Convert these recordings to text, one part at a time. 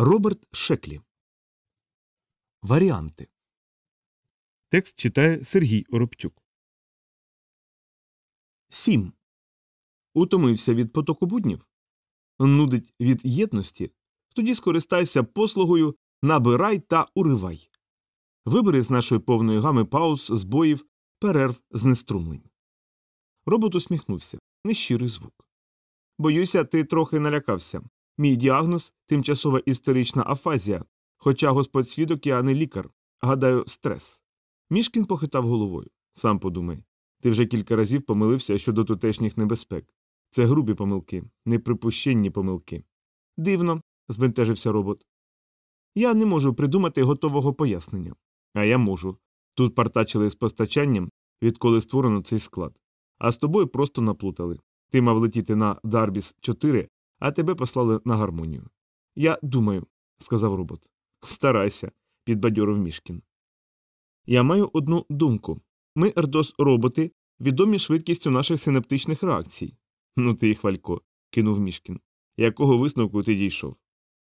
Роберт Шеклі. Варіанти. Текст читає Сергій Оробчук. 7. Утомився від потоку буднів? Нудить від єдності? Тоді скористайся послугою набирай та уривай. Вибери з нашої повної гами пауз, збоїв, перерв, знеструмлень. Робот усміхнувся. Нещирий звук. Боюся, ти трохи налякався. Мій діагноз тимчасова істерична афазія, хоча господь свідок я не лікар. Гадаю, стрес. Мішкін похитав головою. Сам подумай. Ти вже кілька разів помилився щодо тутешніх небезпек. Це грубі помилки, неприпущенні помилки. Дивно, збентежився робот. Я не можу придумати готового пояснення. А я можу. Тут партачили з постачанням, відколи створено цей склад. А з тобою просто наплутали. Ти мав летіти на Дарбіс 4, а тебе послали на гармонію. Я думаю, сказав робот. Старайся, підбадьорив мішкін. Я маю одну думку ми, Ердос роботи, відомі швидкістю наших синаптичних реакцій. Ну ти хвалько, кинув мішкін. Якого висновку ти дійшов?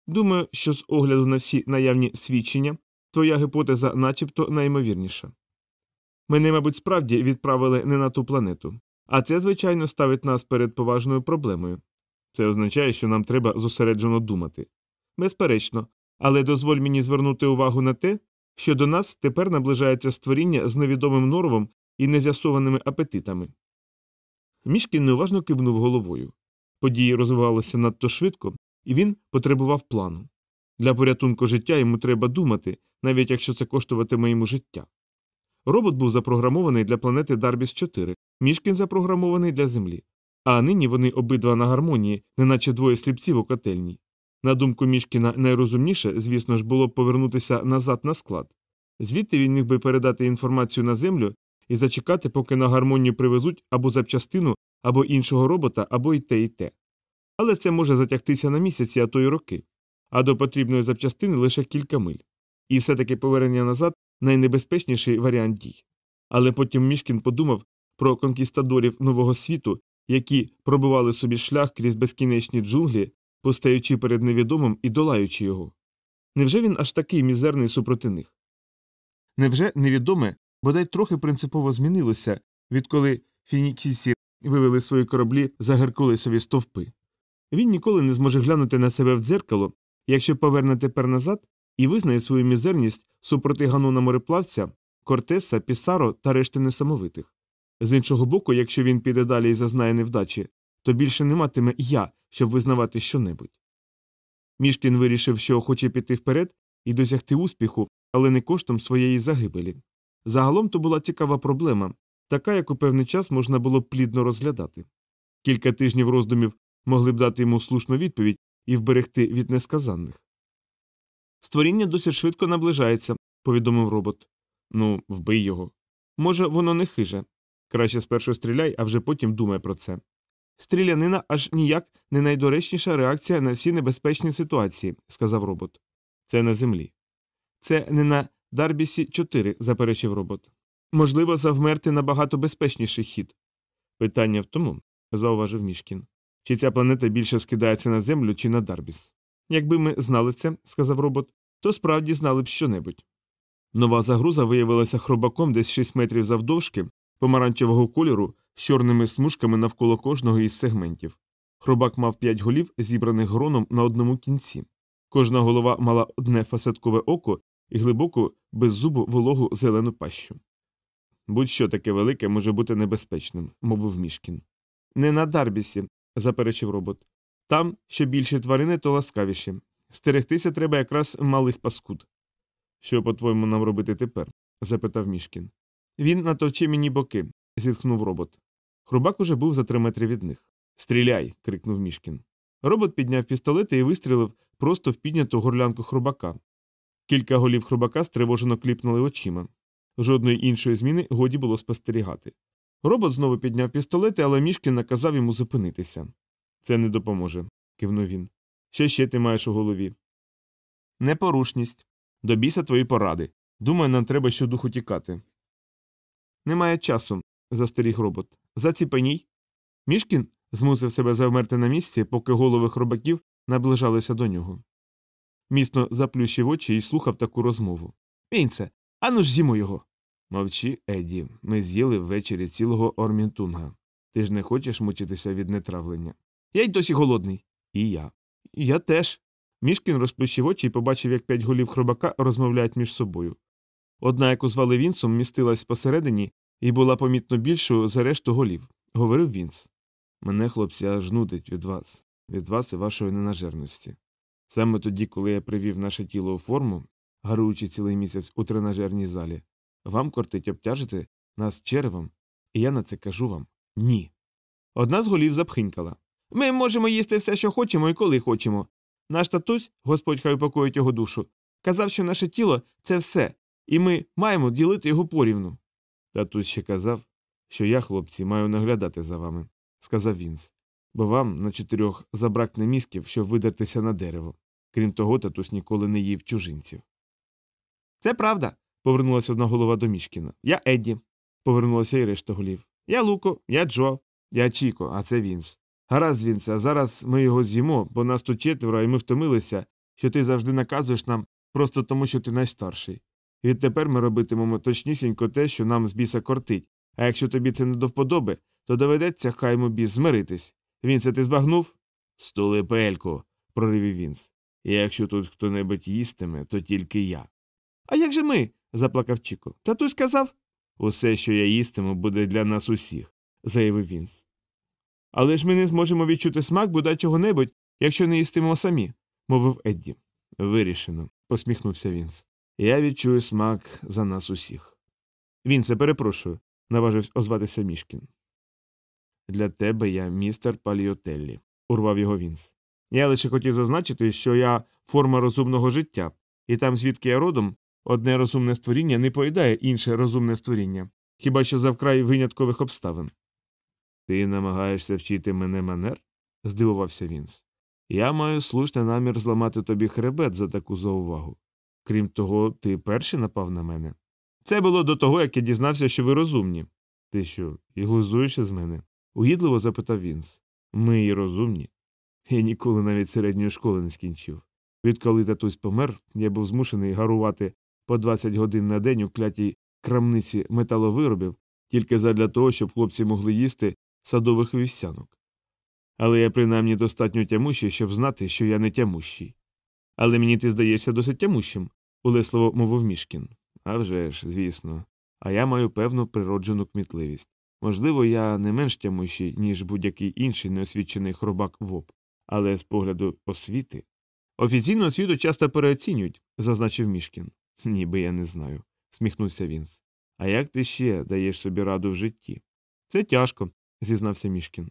Думаю, що з огляду на всі наявні свідчення твоя гіпотеза начебто найімовірніша. Мене, мабуть, справді відправили не на ту планету, а це, звичайно, ставить нас перед поважною проблемою. Це означає, що нам треба зосереджено думати. Безперечно, але дозволь мені звернути увагу на те, що до нас тепер наближається створіння з невідомим норовом і нез'ясованими апетитами. Мішкін неуважно кивнув головою. Події розвивалися надто швидко, і він потребував плану. Для порятунку життя йому треба думати, навіть якщо це коштуватиме йому життя. Робот був запрограмований для планети Дарбіс 4, мішкін запрограмований для Землі. А нині вони обидва на гармонії, неначе двоє сліпців у котельні. На думку мішкіна, найрозумніше, звісно ж, було б повернутися назад на склад. Звідти він міг би передати інформацію на землю і зачекати, поки на гармонію привезуть або запчастину, або іншого робота, або й те, і те. Але це може затягтися на місяці, а то й роки, а до потрібної запчастини лише кілька миль. І все таки повернення назад найнебезпечніший варіант дій. Але потім мішкін подумав про конкістадорів нового світу, які пробивали собі шлях крізь безкінечні джунглі, постаючи перед невідомим і долаючи його. Невже він аж такий мізерний супроти них? Невже невідоме бодай трохи принципово змінилося, відколи фінікійці вивели свої кораблі за Геркулесові стовпи? Він ніколи не зможе глянути на себе в дзеркало, якщо поверне тепер назад і визнає свою мізерність супроти ганона мореплавця, Кортеса, Пісаро та решти несамовитих. З іншого боку, якщо він піде далі і зазнає невдачі, то більше не матиме я, щоб визнавати щонебудь. Мішкін вирішив, що хоче піти вперед і досягти успіху, але не коштом своєї загибелі. Загалом то була цікава проблема, така, яку певний час можна було плідно розглядати. Кілька тижнів роздумів могли б дати йому слушну відповідь і вберегти від несказанних. Створіння досить швидко наближається, повідомив робот. Ну, вбий його. Може, воно не хиже. Краще спершу стріляй, а вже потім думай про це. Стрілянина аж ніяк не найдоречніша реакція на всі небезпечні ситуації, сказав робот. Це на землі. Це не на Дарбісі 4, заперечив робот. Можливо, завмерти набагато безпечніший хід. Питання в тому, зауважив мішкін, чи ця планета більше скидається на землю, чи на Дарбіс. Якби ми знали це, сказав робот, то справді знали б щонебудь. Нова загруза виявилася хробаком десь 6 метрів завдовжки, помаранчевого кольору з чорними смужками навколо кожного із сегментів. Хробак мав п'ять голів, зібраних гроном на одному кінці. Кожна голова мала одне фасеткове око і глибоку, беззубу вологу зелену пащу. Будь-що таке велике може бути небезпечним, мовив мішкін. Не на Дарбісі, заперечив робот. Там що більше тварини, то ласкавіші. Стерегтися треба якраз малих паскуд. Що, по твоєму, нам робити тепер? запитав мішкін. Він натовче мені боки, зітхнув робот. Хрубак уже був за три метри від них. Стріляй. крикнув мішкін. Робот підняв пістолети і вистрілив просто в підняту горлянку хрубака. Кілька голів хрубака стривожено кліпнули очима. Жодної іншої зміни годі було спостерігати. Робот знову підняв пістолети, але мішкін наказав йому зупинитися. Це не допоможе, кивнув він. Що ще ти маєш у голові? Непорушність. До біса твої поради. Думаю, нам треба щодуху тікати. Немає часу, застеріг робот. Заціпеній. Мішкін змусив себе завмерти на місці, поки голови хробаків наближалися до нього. міцно заплющив очі і слухав таку розмову. Вінце, ану ж з'їмо його. Мовчи, Еді, ми з'їли ввечері цілого Ормінтунга. Ти ж не хочеш мучитися від нетравлення. Я й досі голодний. І я. Я теж. Мішкін розплющив очі і побачив, як п'ять голів хробака розмовляють між собою. Одна, яку звали Вінсом, містилась посередині і була помітно більшою за решту голів, говорив Вінс. Мене, хлопці, аж нудить від вас, від вас і вашої ненажерності. Саме тоді, коли я привів наше тіло у форму, гаруючи цілий місяць у тренажерній залі, вам кортить обтяжити нас черевом, і я на це кажу вам ні. Одна з голів запхинькала. Ми можемо їсти все, що хочемо і коли хочемо. Наш татусь, Господь хай упокоїть його душу, казав, що наше тіло це все, і ми маємо ділити його порівну. Татусь ще казав, що я, хлопці, маю наглядати за вами, сказав Вінс, бо вам на чотирьох забракне мізків, щоб видертися на дерево. Крім того, татусь ніколи не їв чужинців. Це правда, повернулася одна голова до Мішкіна. Я Едді. Повернулася і решта голів. Я Луко, я Джо, я Чіко, а це Вінс. Гаразд, Вінсе, а зараз ми його з'їмо, бо нас тут четверо, і ми втомилися, що ти завжди наказуєш нам просто тому, що ти найстарший. І відтепер ми робитимемо точнісінько те, що нам з біса кортить, а якщо тобі це не до вподоби, то доведеться хай біс змиритись. Вінсе, ти збагнув? Стули пельку, проривів Вінс. І якщо тут хто небудь їстиме, то тільки я. А як же ми? заплакав Чіко. Татусь сказав. Усе, що я їстиму, буде для нас усіх, заявив Вінс. Але ж ми не зможемо відчути смак бодай чого-небудь, якщо не їстимо самі, мовив Едді. Вирішено, посміхнувся Вінс. Я відчую смак за нас усіх. Вінсе, перепрошую, наважився озватися Мішкін. Для тебе я містер Паліотеллі, урвав його Вінс. Я лише хотів зазначити, що я форма розумного життя, і там, звідки я родом, одне розумне створіння не поїдає інше розумне створіння, хіба що за вкрай виняткових обставин. Ти намагаєшся вчити мене манер? здивувався Вінс. Я маю слушний намір зламати тобі хребет за таку заувагу. Крім того, ти перший напав на мене. Це було до того, як я дізнався, що ви розумні. Ти що, і глузуєшся з мене? угідливо запитав Вінс. Ми і розумні. Я ніколи навіть середньої школи не скінчив. Відколи татусь помер, я був змушений гарувати по 20 годин на день у клятій крамниці металовиробів тільки задля того, щоб хлопці могли їсти садових вівсянок. Але я принаймні достатньо тямущий, щоб знати, що я не тямущий. Але мені ти здаєшся досить тямущим, улесливо мовив Мішкін. «А вже ж, звісно, а я маю певну природжену кмітливість. Можливо, я не менш тямущий, ніж будь-який інший неосвічений хробак ВОП, але з погляду освіти. Офіційну освіту часто переоцінюють, зазначив Мішкін. Ніби я не знаю, сміхнувся Вінс. А як ти ще даєш собі раду в житті? Це тяжко, зізнався Мішкін.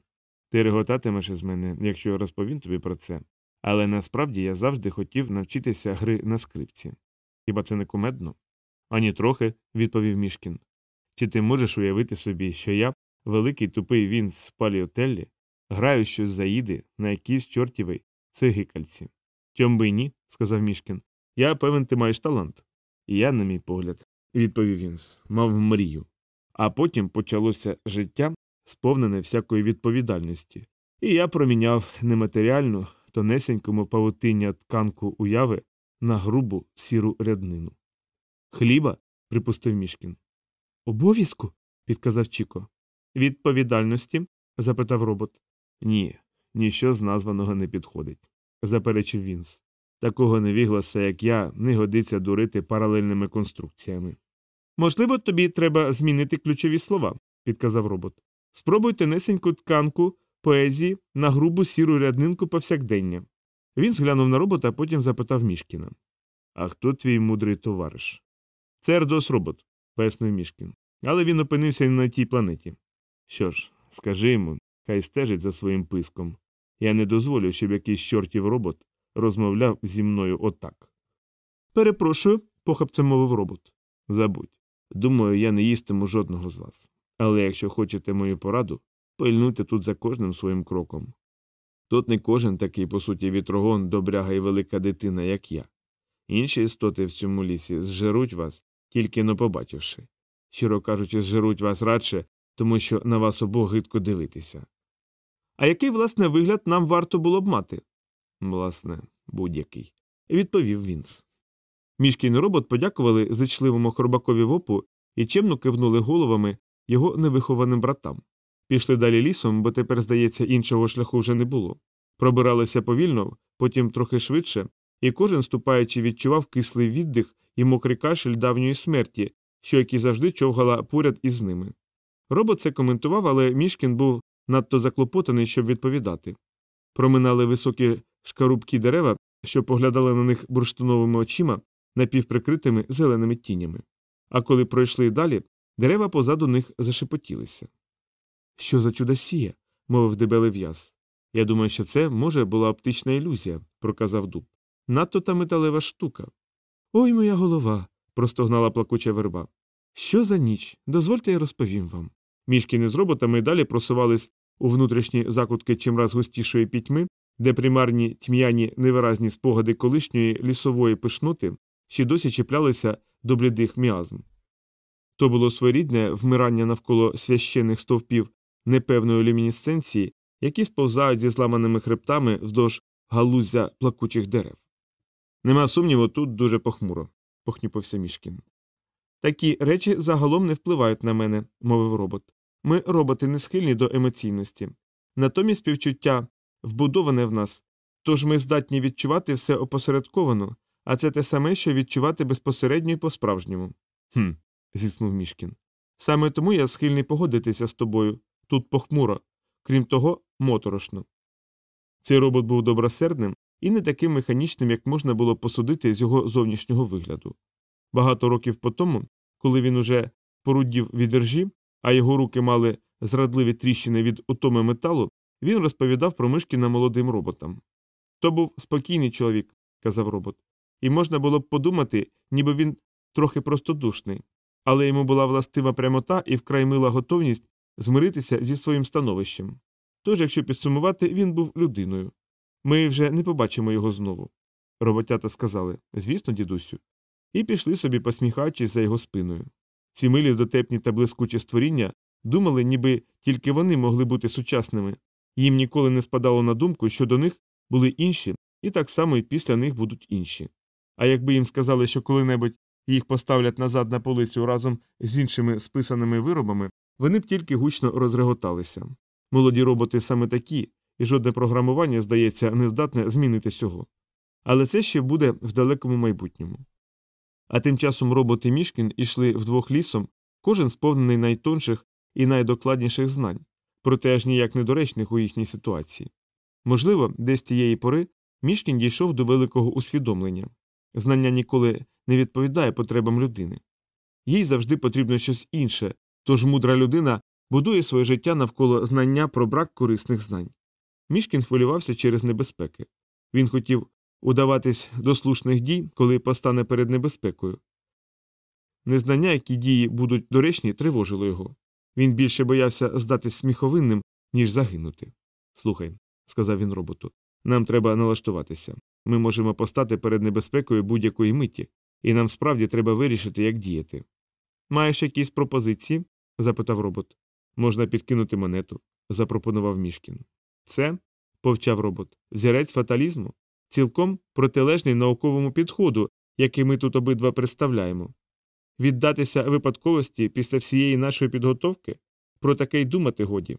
Ти реготатимеш із мене, якщо розповім тобі про це. Але насправді я завжди хотів навчитися гри на скрипці. Хіба це не кумедно? Ані трохи, відповів Мішкін. Чи ти можеш уявити собі, що я, великий тупий він з паліотеллі, граю щось заїди на якійсь чортівій цигикальці? Чом би ні, сказав Мішкін. Я певен, ти маєш талант. І я, на мій погляд, відповів Вінс, мав мрію. А потім почалося життя, сповнене всякої відповідальності, і я проміняв нематеріальну, тонесенькому павутиння тканку уяви на грубу сіру ряднину. Хліба? припустив Мішкін. Обов'язку? підказав Чіко. Відповідальності? запитав робот. Ні, ніщо з названого не підходить, заперечив Вінс. Такого невігласа, як я, не годиться дурити паралельними конструкціями. Можливо, тобі треба змінити ключові слова, підказав робот. Спробуй тонесеньку тканку поезії на грубу сіру ряднинку повсякдення. Він зглянув на робота, а потім запитав Мішкіна. А хто твій мудрий товариш? Це Ердос робот, пояснив Мішкін. Але він опинився на тій планеті. Що ж, скажи йому, хай стежить за своїм писком. Я не дозволю, щоб якийсь чортів робот розмовляв зі мною отак. Перепрошую, похапцем мовив робот. Забудь. Думаю, я не їстиму жодного з вас. Але якщо хочете мою пораду, пильнуйте тут за кожним своїм кроком. Тут не кожен такий, по суті, вітрогон, добряга і велика дитина, як я. Інші істоти в цьому лісі зжеруть вас, тільки но побачивши. Щиро кажучи, зжеруть вас радше, тому що на вас обох гидко дивитися. А який, власне, вигляд нам варто було б мати? Власне, будь-який, відповів Вінс. Мішкін робот подякували зичливому хробакові вопу і чемно кивнули головами його невихованим братам. Пішли далі лісом, бо тепер, здається, іншого шляху вже не було. Пробиралися повільно, потім трохи швидше, і кожен, ступаючи, відчував кислий віддих і мокрий кашель давньої смерті, що як і завжди човгала поряд із ними. Робот це коментував, але Мішкін був надто заклопотаний, щоб відповідати. Проминали високі шкарубкі дерева, що поглядали на них бурштиновими очима, напівприкритими зеленими тінями. А коли пройшли далі, дерева позаду них зашепотілися. Що за чудосія? мовив дебелий в'яз. Я думаю, що це, може, була оптична ілюзія, проказав дуб. Надто та металева штука. Ой, моя голова. простогнала плакуча верба. Що за ніч? Дозвольте, я розповім вам. Мішкіни з роботами далі просувались у внутрішні закутки чимраз густішої пітьми, де примарні тьмяні невиразні спогади колишньої лісової пишноти ще досі чіплялися до блідих міазм. То було своєрідне вмирання навколо священних стовпів непевної люмінесценції, які сповзають зі зламаними хребтами вздовж галузя плакучих дерев. Нема сумніву, тут дуже похмуро, похнюпився Мішкін. Такі речі загалом не впливають на мене, мовив робот. Ми, роботи, не схильні до емоційності. Натомість співчуття вбудоване в нас, тож ми здатні відчувати все опосередковано, а це те саме, що відчувати безпосередньо і по-справжньому. Хм, зітхнув Мішкін. Саме тому я схильний погодитися з тобою. Тут похмуро, крім того, моторошно. Цей робот був добросердним і не таким механічним, як можна було посудити з його зовнішнього вигляду. Багато років по тому, коли він уже поруддів від іржі, а його руки мали зрадливі тріщини від утоми металу, він розповідав про Мишкіна молодим роботам. То був спокійний чоловік, казав робот, і можна було б подумати, ніби він трохи простодушний, але йому була властива прямота і вкрай мила готовність змиритися зі своїм становищем. Тож, якщо підсумувати, він був людиною. Ми вже не побачимо його знову. Роботята сказали звісно, дідусю, і пішли собі, посміхаючись за його спиною. Ці милі дотепні та блискучі створіння думали, ніби тільки вони могли бути сучасними, їм ніколи не спадало на думку, що до них були інші, і так само і після них будуть інші. А якби їм сказали, що коли-небудь їх поставлять назад на полицю разом з іншими списаними виробами, вони б тільки гучно розреготалися. Молоді роботи саме такі, і жодне програмування, здається, не здатне змінити цього. Але це ще буде в далекому майбутньому. А тим часом роботи Мішкін ішли вдвох лісом, кожен сповнений найтонших і найдокладніших знань, проте аж ніяк недоречних у їхній ситуації. Можливо, десь тієї пори Мішкін дійшов до великого усвідомлення знання ніколи не відповідає потребам людини. Їй завжди потрібно щось інше, тож мудра людина будує своє життя навколо знання про брак корисних знань. Мішкін хвилювався через небезпеки. Він хотів удаватись до слушних дій, коли постане перед небезпекою. Незнання, які дії будуть доречні, тривожило його. Він більше боявся здатись сміховинним, ніж загинути. Слухай, сказав він роботу, нам треба налаштуватися. Ми можемо постати перед небезпекою будь-якої миті, і нам справді треба вирішити, як діяти. Маєш якісь пропозиції? Запитав робот. Можна підкинути монету, запропонував Мішкін. Це, повчав робот, зірець фаталізму, цілком протилежний науковому підходу, який ми тут обидва представляємо. Віддатися випадковості після всієї нашої підготовки про таке й думати годі.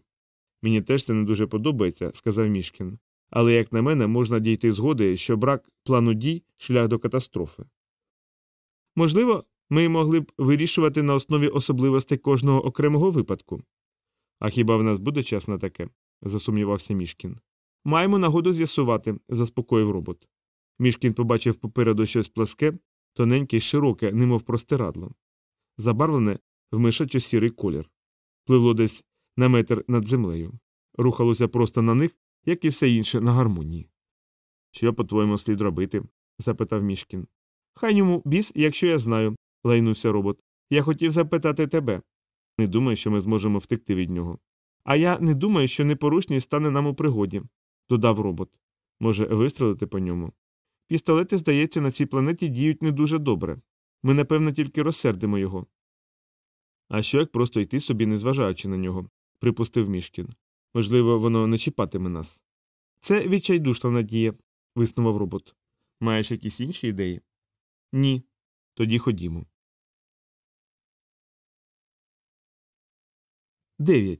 Мені теж це не дуже подобається, сказав Мішкін, але, як на мене, можна дійти згоди, що брак плану дій шлях до катастрофи. Можливо, ми могли б вирішувати на основі особливостей кожного окремого випадку. А хіба в нас буде час на таке? засумнівався Мішкін. Маємо нагоду з'ясувати, заспокоїв робот. Мішкін побачив попереду щось пласке, тоненьке й широке, немов простирадло, забарвлене в мишачо сірий колір, пливло десь на метр над землею, рухалося просто на них, як і все інше на гармонії. Що, по твоєму, слід робити? запитав Мішкін. Хай йому біс, якщо я знаю, лайнувся робот. Я хотів запитати тебе. Не думаю, що ми зможемо втекти від нього. А я не думаю, що непорушність стане нам у пригоді, додав робот. Може, вистрелити по ньому. Пістолети, здається, на цій планеті діють не дуже добре. Ми, напевно, тільки розсердимо його. А що як просто йти собі, незважаючи на нього, припустив Мішкін. Можливо, воно не чіпатиме нас. Це відчайдушна надія, виснував робот. Маєш якісь інші ідеї? Ні. Тоді ходімо. 9.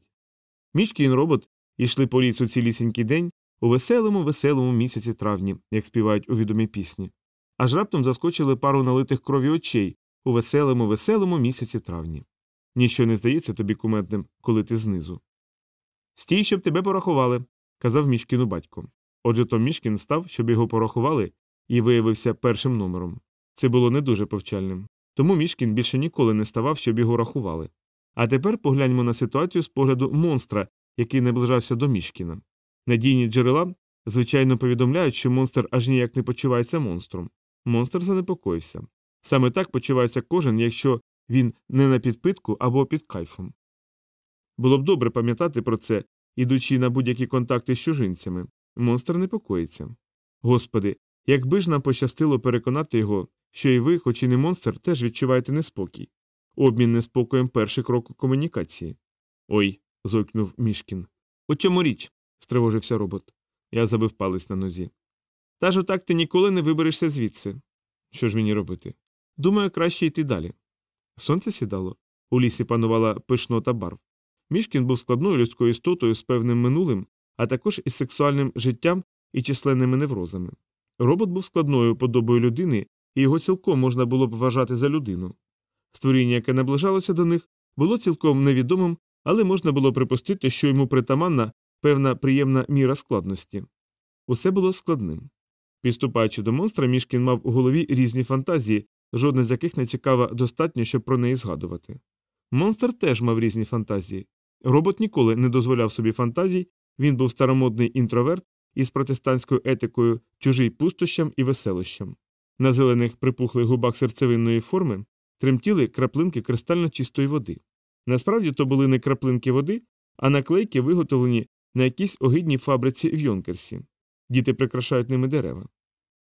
Мішкін робот йшли по лісу цілісінький день у веселому, веселому місяці травні, як співають у відомій пісні. Аж раптом заскочили пару налитих крові очей у веселому, веселому місяці травні. Ніщо не здається тобі кумедним, коли ти знизу. Стій, щоб тебе порахували, казав мішкіну батько. Отже, Том Мішкін став, щоб його порахували, і виявився першим номером. Це було не дуже повчальним. Тому Мішкін більше ніколи не ставав, щоб його рахували. А тепер погляньмо на ситуацію з погляду монстра, який наближався до Мішкіна. Надійні джерела, звичайно, повідомляють, що монстр аж ніяк не почувається монстром. Монстр занепокоївся. Саме так почувається кожен, якщо він не на підпитку або під кайфом. Було б добре пам'ятати про це, ідучи на будь-які контакти з чужинцями. Монстр непокоїться. Господи, якби ж нам пощастило переконати його, що і ви, хоч і не монстр, теж відчуваєте неспокій. Обмін неспокоєм перший крок комунікації. Ой. зойкнув Мішкін. У чому річ? стривожився робот. Я забив палець на нозі. Та ж отак ти ніколи не виберешся звідси. Що ж мені робити? Думаю, краще йти далі. Сонце сідало. У лісі панувала пишнота барв. Мішкін був складною людською істотою з певним минулим, а також із сексуальним життям і численними неврозами. Робот був складною подобою людини, і його цілком можна було б вважати за людину. Створіння, яке наближалося до них, було цілком невідомим, але можна було припустити, що йому притаманна певна приємна міра складності. Усе було складним. Підступаючи до монстра, Мішкін мав у голові різні фантазії, жодна з яких не цікава достатньо, щоб про неї згадувати. Монстр теж мав різні фантазії. Робот ніколи не дозволяв собі фантазій, він був старомодний інтроверт із протестантською етикою, чужий пустощам і веселощам. На зелених припухлих губах серцевинної форми тремтіли краплинки кристально чистої води. Насправді то були не краплинки води, а наклейки, виготовлені на якійсь огидній фабриці в Йонкерсі. Діти прикрашають ними дерева.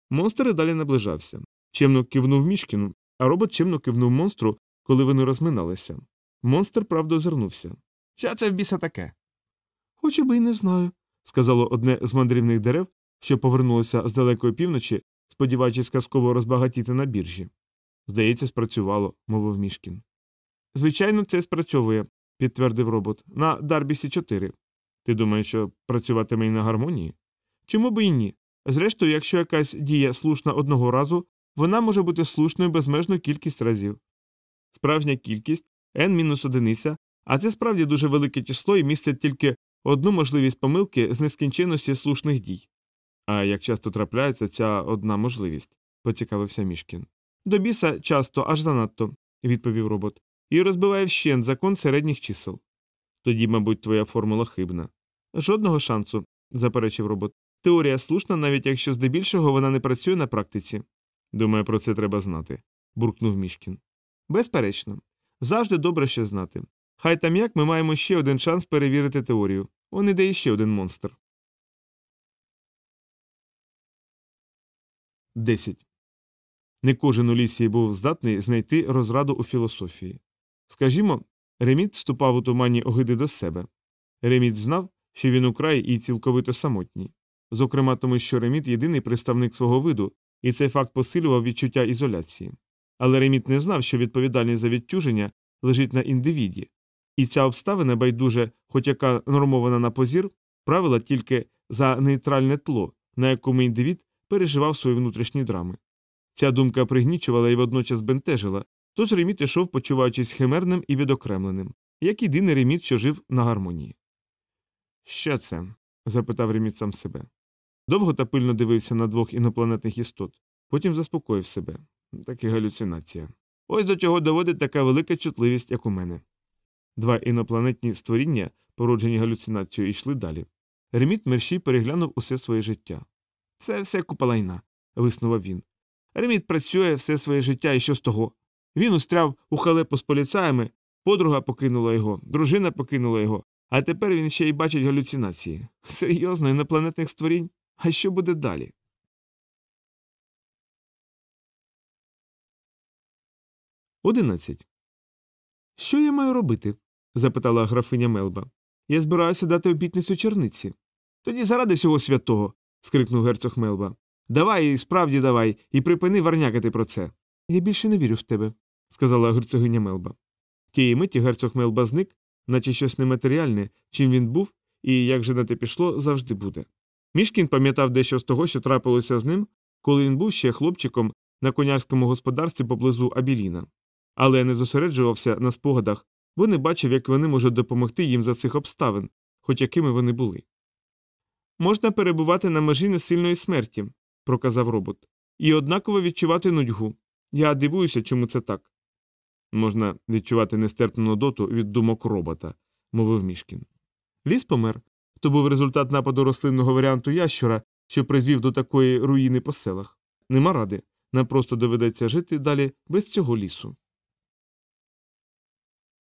Монстр і далі наближався. Чемно кивнув мішкіну, а робот чемно кивнув монстру, коли вони розминалися. Монстр правда озирнувся. Що це в біса таке? Хоч би й не знаю, сказало одне з мандрівних дерев, що повернулося з далекої півночі, сподіваючись казково розбагатіти на біржі. Здається, спрацювало, мовив мішкін. Звичайно, це спрацьовує, підтвердив робот, на Дарбісі 4. Ти думаєш, що працюватиме і на гармонії? Чому би і ні? Зрештою, якщо якась дія слушна одного разу, вона може бути слушною безмежну кількість разів. Справжня кількість n мінус одиниця, а це справді дуже велике число і містить тільки одну можливість помилки з нескінченності слушних дій. А як часто трапляється ця одна можливість, поцікавився мішкін. До біса часто, аж занадто, відповів робот, і розбиває вщент закон середніх чисел. Тоді, мабуть, твоя формула хибна. Жодного шансу, заперечив робот. Теорія слушна, навіть якщо здебільшого вона не працює на практиці. Думаю, про це треба знати, буркнув мішкін. Безперечно. Завжди добре ще знати. Хай там як ми маємо ще один шанс перевірити теорію. Он іде іще один монстр. 10. Не кожен у лісі був здатний знайти розраду у філософії. Скажімо, Реміт вступав у туманні огиди до себе. Реміт знав, що він украй і цілковито самотній. Зокрема, тому що Реміт єдиний представник свого виду, і цей факт посилював відчуття ізоляції. Але Реміт не знав, що відповідальність за відчуження лежить на індивіді, і ця обставина байдуже, хоч яка нормована на позір, правила тільки за нейтральне тло, на якому індивід переживав свої внутрішні драми. Ця думка пригнічувала і водночас бентежила, тож Реміт ішов, почуваючись химерним і відокремленим, як єдиний Реміт, що жив на гармонії. Що це? запитав Реміт сам себе. Довго та пильно дивився на двох інопланетних істот, потім заспокоїв себе. Таки галюцинація. Ось до чого доводить така велика чутливість, як у мене. Два інопланетні створіння, породжені галюцинацією, йшли далі. Реміт мерщій переглянув усе своє життя. Це все купа лайна, виснував він. Реміт працює все своє життя, і що з того? Він устряв у халепу з поліцаями, подруга покинула його, дружина покинула його, а тепер він ще й бачить галюцинації. Серйозно, інопланетних створінь? А що буде далі? Одинадцять. Що я маю робити? запитала графиня Мелба. Я збираюся дати обітницю черниці. Тоді заради всього святого. скрикнув герцог Мелба. Давай, і справді давай, і припини варнякати про це. Я більше не вірю в тебе, сказала герцогиня Мелба. Тієї миті герцог Мелба зник, наче щось нематеріальне, чим він був, і як же на те пішло, завжди буде. Мішкін пам'ятав дещо з того, що трапилося з ним, коли він був ще хлопчиком на конярському господарстві поблизу Абіліна, але не зосереджувався на спогадах, бо не бачив, як вони можуть допомогти їм за цих обставин, хоч якими вони були. Можна перебувати на межі несильної смерті, проказав робот, і однаково відчувати нудьгу. Я дивуюся, чому це так. Можна відчувати нестерпну нудоту від думок робота, мовив Мішкін. Ліс помер. То був результат нападу рослинного варіанту ящура, що призвів до такої руїни по селах. Нема ради. Нам просто доведеться жити далі без цього лісу.